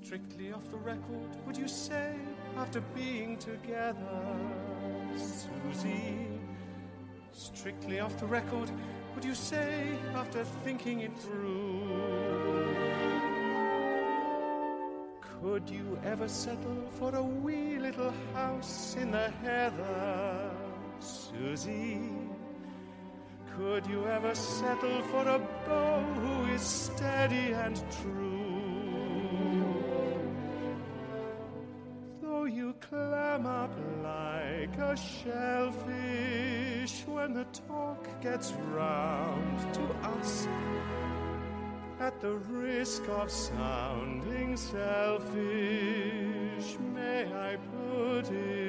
Strictly off the record, would you say, after being together, Susie? Strictly off the record, would you say, after thinking it through? Could you ever settle for a wee little house in the heather, Susie? Could you ever settle for a beau who is steady and true? Like a shellfish when the talk gets round to us. At the risk of sounding selfish, may I put it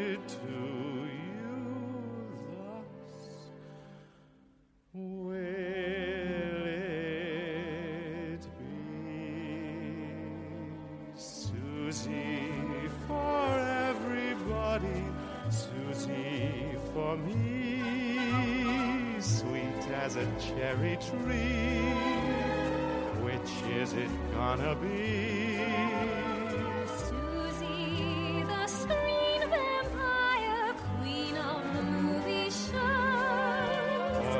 for me, sweet as a cherry tree? Which is it gonna be?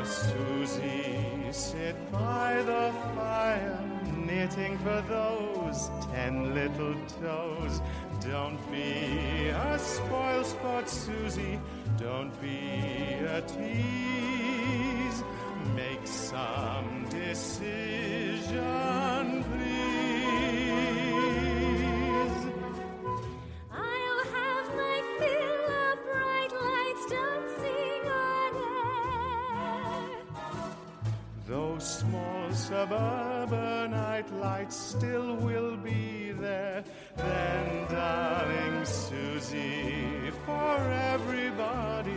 Susie, sit by the fire, knitting for those ten little toes. Don't be a spoil sport, Susie. Don't be a tease. Make some decision, suburbanite lights still will be there. Then, darling Susie, for everybody,